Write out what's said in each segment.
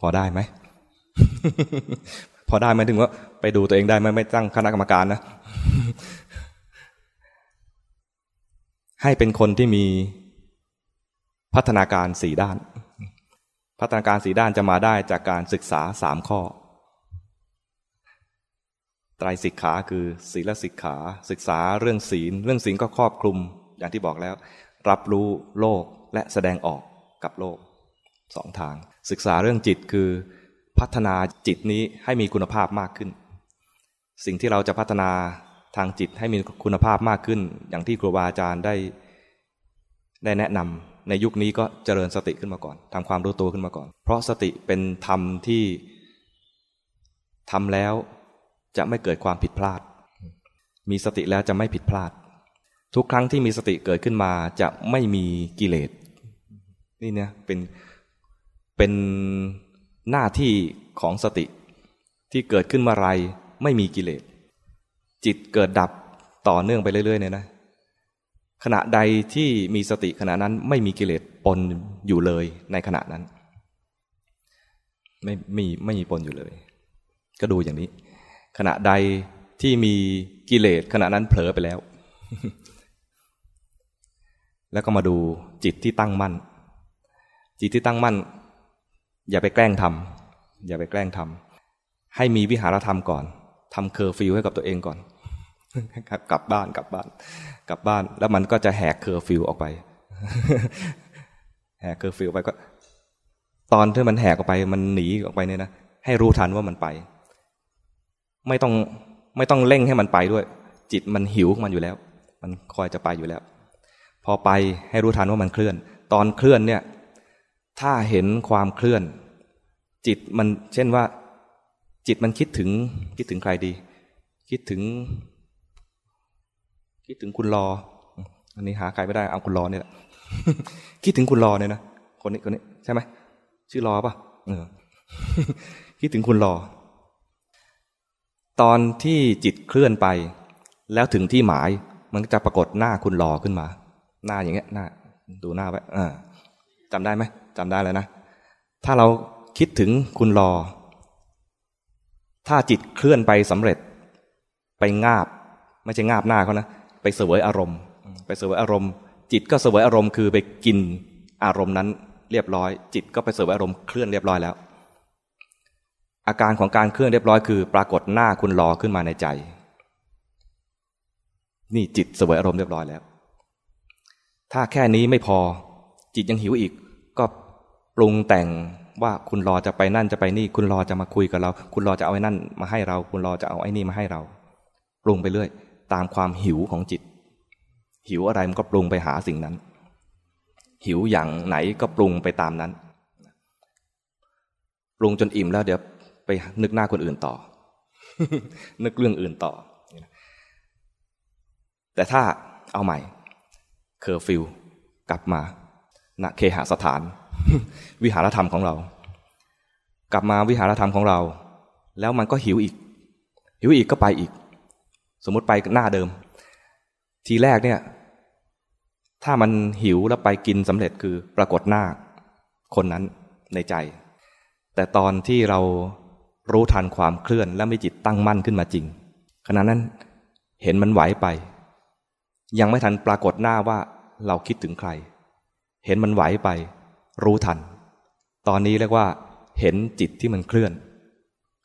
พอได้ไหม พอได้ไหมถึงว่า ไปดูตัวเองได้ไหมไม่ตั้งคณะกรรมการนะ ให้เป็นคนที่มีพัฒนาการสี่ด้าน พัฒนาการสี่ด้านจะมาได้จากการศึกษาสามข้อ ไตรสิกขาคือศีลสิกขา ศึกษาเรื่องศีล เรื่องศีลก็ครอบคลุม อย่างที่บอกแล้ว รับรู้โลกและแสดงออกกับโลก สองทาง ศึกษาเรื่องจิตคือพัฒนาจิตนี้ให้มีคุณภาพมากขึ้น สิ่งที่เราจะพัฒนาทางจิตให้มีคุณภาพมากขึ้น อย่างที่ครูบาอาจารย์ได้ได้แนะนำในยุคนี้ก็เจริญสติขึ้นมาก่อนทำความรู้ตัวขึ้นมาก่อน เพราะสติเป็นธรรมที่ทำแล้วจะไม่เกิดความผิดพลาด มีสติแล้วจะไม่ผิดพลาด ทุกครั้งที่มีสติเกิดขึ้นมาจะไม่มีกิเลสนี่เนี่ยเป็น เป็นหน้าที่ของสติ ที่เกิดขึ้นเมาไรไม่มีกิเลส จิตเกิดดับต่อเนื่องไปเรื่อยๆเนี่ยนะ ขณะใดที่มีสติขณะนั้นไม่มีกิเลสปนอยู่เลยในขณะนั้น ไม่ไม่ไม่มีปนอยู่เลย ก็ดูอย่างนี้ ขณะใดที่มีกิเลสขณะนั้นเผลอไปแล้ว แล้วก็มาดูจิตที่ตั้งมั่น จิตที่ตั้งมั่น อย่าไปแกล้งทำอย่าไปแกล้งทำให้มีวิหารธรรมก่อนทำเคอร์ฟิวให้กับตัวเองก่อน กลับบ้านกลับบ้าน กลับบ้าน แล้วมันก็จะแหกเคอร์ฟิวออกไป แหกเคอร์ฟิวไปก็ ตอนที่มันแหกออกไป มันหนีออกไปเนี่ยนะให้รู้ทันว่ามันไป ไม่ต้องไม่ต้องเร่งให้มันไปด้วย จิตมันหิวมันอยู่แล้ว มันคอยจะไปอยู่แล้ว พอไปให้รู้ทันว่ามันเคลื่อน ตอนเคลื่อนเนี่ย ถ้าเห็นความเคลื่อน จิตมันเช่นว่า จิตมันคิดถึง คิดถึงใครดี คิดถึง คิดถึงคุณรอ อันนี้หาใครไม่ได้เอาคุณรอเนี่ยคิดถึงคุณรอเนี่ยนะคนนี้คนนี้ใช่ไหมชื่อรอปะเออคิดถึงคุณรอ ตอนที่จิตเคลื่อนไป แล้วถึงที่หมายมันจะปรากฏหน้าคุณรอขึ้นมา หน้าอย่างเงี้ยหน้า ดูหน้าไว้อ่าจำได้ไหม จำได้แล้วนะ ถ้าเราคิดถึงคุณรอ ถ้าจิตเคลื่อนไปสำเร็จ ไปงาบ ไม่ใช่งาบหน้าเขานะ ไปเสวยอารมณ์ ไปเสวยอารมณ์ จิตก็เสวยอารมณ์คือไปกินอารมณ์นั้นเรียบร้อย จิตก็ไปเสวยอารมณ์เคลื่อนเรียบร้อยแล้ว อาการของการเคลื่อนเรียบร้อยคือปรากฏหน้าคุณรอขึ้นมาในใจ นี่จิตเสวยอารมณ์เรียบร้อยแล้ว ถ้าแค่นี้ไม่พอจิตยังหิวอีกก็ ปรุงแต่งว่าคุณรอจะไปนั่นจะไปนี่ คุณรอจะมาคุยกับเรา คุณรอจะเอาไอ้นั่นมาให้เรา คุณรอจะเอาไอ้นี่มาให้เรา ปรุงไปเรื่อย ตามความหิวของจิต หิวอะไรมันก็ปรุงไปหาสิ่งนั้น หิวอย่างไหนก็ปรุงไปตามนั้น ปรุงจนอิ่มแล้วเดี๋ยวไปนึกหน้าคนอื่นต่อ นึกเรื่องอื่นต่อ แต่ถ้าเอาใหม่เคอร์ฟิวกลับมาณเคหสถาน วิหารธรรมของเรา กลับมาวิหารธรรมของเรา แล้วมันก็หิวอีก หิวอีกก็ไปอีก สมมติไปหน้าเดิม ทีแรกเนี่ย ถ้ามันหิวแล้วไปกินสำเร็จคือปรากฏหน้า คนนั้นในใจ แต่ตอนที่เรารู้ทันความเคลื่อนและมีจิตตั้งมั่นขึ้นมาจริงขณะนั้นเห็นมันไหวไป ยังไม่ทันปรากฏหน้าว่าเราคิดถึงใคร เห็นมันไหวไป รู้ทัน ตอนนี้เรียกว่า เห็นจิตที่มันเคลื่อน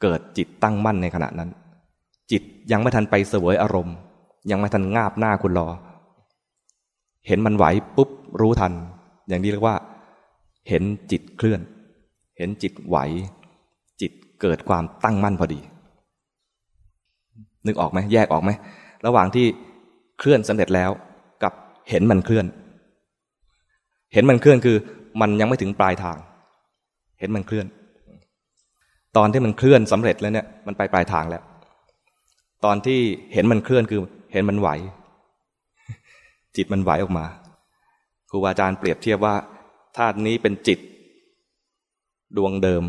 เกิดจิตตั้งมั่นในขณะนั้น จิตยังไม่ทันไปเสวยอารมณ์ ยังไม่ทันงาบหน้าคุณรอ เห็นมันไหวปุ๊บรู้ทัน อย่างนี้เรียกว่า เห็นจิตเคลื่อน เห็นจิตไหว จิตเกิดความตั้งมั่นพอดี นึกออกไหมแยกออกไหมระหว่างที่เคลื่อนสำเร็จแล้วกับเห็นมันเคลื่อน เห็นมันเคลื่อนคือ มันยังไม่ถึงปลายทาง เห็นมันเคลื่อน ตอนที่มันเคลื่อนสำเร็จแล้วเนี่ยมันไปปลายทางแล้ว ตอนที่เห็นมันเคลื่อนคือเห็นมันไหว จิตมันไหวออกมาครูบาอาจารย์เปรียบเทียบว่าธาตุนี้เป็นจิต ดวงเดิม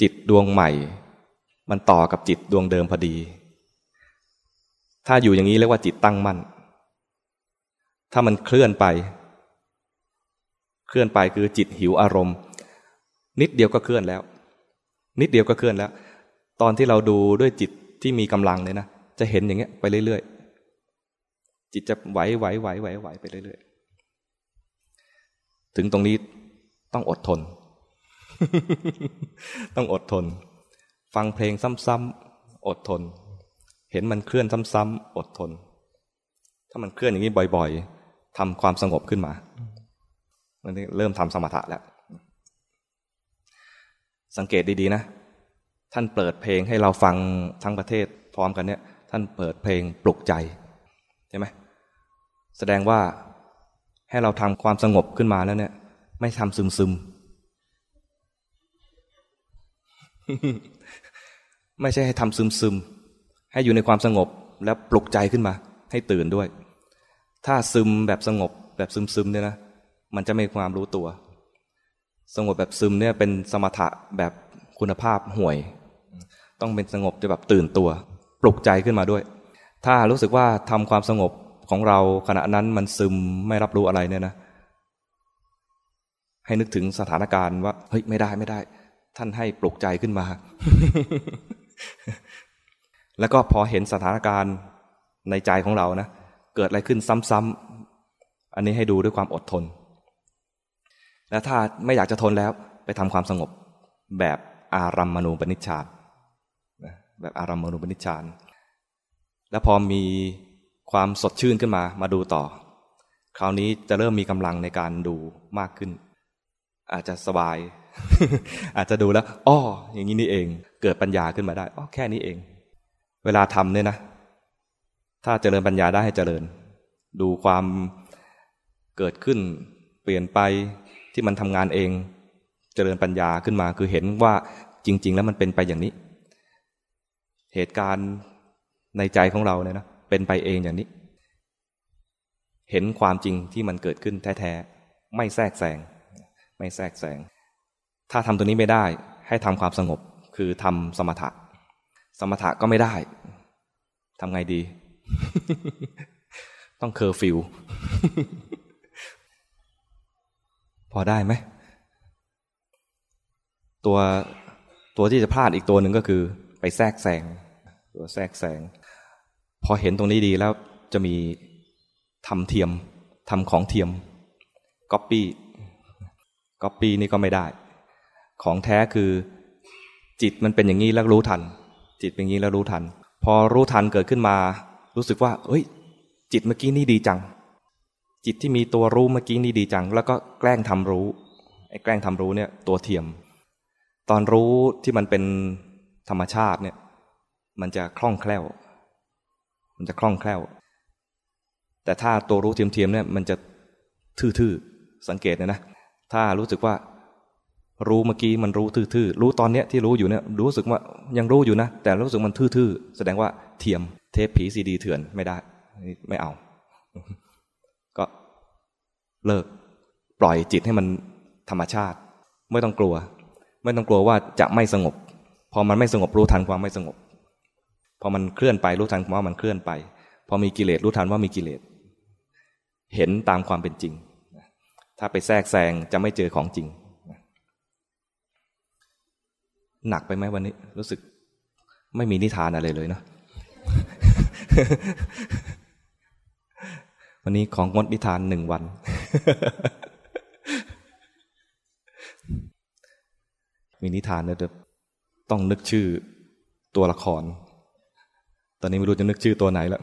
จิตดวงใหม่ มันต่อกับจิตดวงเดิมพอดี ถ้าอยู่อย่างนี้เรียกว่าจิตตั้งมั่นถ้ามันเคลื่อนไป เคลื่อนไปคือจิตหิวอารมณ์ นิดเดียวก็เคลื่อนแล้ว นิดเดียวก็เคลื่อนแล้ว ตอนที่เราดูด้วยจิตที่มีกำลังเลยนะจะเห็นอย่างเงี้ยไปเรื่อยๆ จิตจะไหวไหวไหวไหวไหวไปเรื่อยๆ ถึงตรงนี้ต้องอดทน ต้องอดทน ฟังเพลงซ้ำๆ อดทน เห็นมันเคลื่อนซ้ำๆ อดทน ถ้ามันเคลื่อนอย่างนี้บ่อย ๆทำความสงบขึ้นมา มันเริ่มทำสมถะแล้ว สังเกตดีๆนะ ท่านเปิดเพลงให้เราฟังทั้งประเทศพร้อมกันเนี่ย ท่านเปิดเพลงปลุกใจใช่ไหมแสดงว่าให้เราทำความสงบขึ้นมาแล้วเนี่ย ไม่ทำซึมซึมไม่ใช่ให้ทำซึมซึมให้อยู่ในความสงบแล้วปลุกใจขึ้นมา ให้ตื่นด้วย ถ้าซึมแบบสงบแบบซึมซึมเนี่ยนะ มันจะไม่ความรู้ตัว สงบแบบซึมเนี่ยเป็นสมถะแบบคุณภาพห่วย ต้องเป็นสงบจะแบบตื่นตัว ปลุกใจขึ้นมาด้วย ถ้ารู้สึกว่าทำความสงบของเราขณะนั้นมันซึมไม่รับรู้อะไรเนี่ยนะ ให้นึกถึงสถานการณ์ว่าเฮ้ยไม่ได้ไม่ได้ ท่านให้ปลุกใจขึ้นมา แล้วก็พอเห็นสถานการณ์ในใจของเรานะเกิดอะไรขึ้นซ้ำๆอันนี้ให้ดูด้วยความอดทน แล้วถ้าไม่อยากจะทนแล้วไปทำความสงบแบบอารัมมณูปนิชฌานแบบอารัมมณูปนิชฌานแล้วพอมีความสดชื่นขึ้นมามาดูต่อ คราวนี้จะเริ่มมีกำลังในการดูมากขึ้น อาจจะสบาย อาจจะดูแล้วอ้ออย่างนี้นี่เอง เกิดปัญญาขึ้นมาได้อ้อแค่นี้เอง เวลาทำเนี่ยนะ ถ้าเจริญปัญญาได้ให้เจริญ ดูความเกิดขึ้น เปลี่ยนไป ที่มันทำงานเองเจริญปัญญาขึ้นมาคือเห็นว่าจริง ๆ แล้วมันเป็นไปอย่างนี้ เหตุการณ์ในใจของเราเนี่ยนะเป็นไปเองอย่างนี้ เห็นความจริงที่มันเกิดขึ้นแท้ๆไม่แทรกแซงไม่แทรกแซงถ้าทำตัวนี้ไม่ได้ให้ทำความสงบคือทำสมถะ สมถะก็ไม่ได้ทำไงดี ต้องเคอร์ฟิว พอได้ไหม ตัวตัวที่จะพลาดอีกตัวหนึ่งก็คือ ไปแทรกแซงตัวแทรกแซงพอเห็นตรงนี้ดีแล้วจะมีทำเทียมทำของเทียมก๊อปปี้ก๊อปปี้นี่ก็ไม่ได้ ของแท้คือจิตมันเป็นอย่างนี้แล้วรู้ทัน จิตเป็นอย่างนี้แล้วรู้ทัน พอรู้ทันเกิดขึ้นมา รู้สึกว่าเฮ้ย จิตเมื่อกี้นี่ดีจัง จิตที่มีตัวรู้เมื่อกี้นี่ดีจัง แล้วก็แกล้งทำรู้ไอ้แกล้งทำรู้เนี่ย ตัวเทียม ตอนรู้ที่มันเป็นธรรมชาติเนี่ย มันจะคล่องแคล่ว มันจะคล่องแคล่ว แต่ถ้าตัวรู้เทียมๆเนี่ย มันจะทื่อๆสังเกตนะนะถ้ารู้สึกว่ารู้เมื่อกี้มันรู้ทื่อๆ รู้ตอนเนี้ยที่รู้อยู่เนี่ยรู้สึกว่ายังรู้อยู่นะ แต่รู้สึกมันทื่อๆ แสดงว่าเทียมเทปผีซีดีเถื่อนไม่ได้ ไม่เอา เลิก ปล่อยจิตให้มันธรรมชาติ ไม่ต้องกลัว ไม่ต้องกลัวว่าจะไม่สงบ พอมันไม่สงบรู้ทันความไม่สงบ พอมันเคลื่อนไปรู้ทันว่ามันเคลื่อนไป พอมีกิเลสรู้ทันว่ามีกิเลส เห็นตามความเป็นจริง ถ้าไปแทรกแซงจะไม่เจอของจริง หนักไปไหมวันนี้ รู้สึกไม่มีนิทานอะไรเลยเนาะวันนี้ของงดนิทานหนึ่งวัน มีนิทานนะเดี๋ยวต้องนึกชื่อตัวละคร ตอนนี้ไม่รู้จะนึกชื่อตัวไหนแล้ว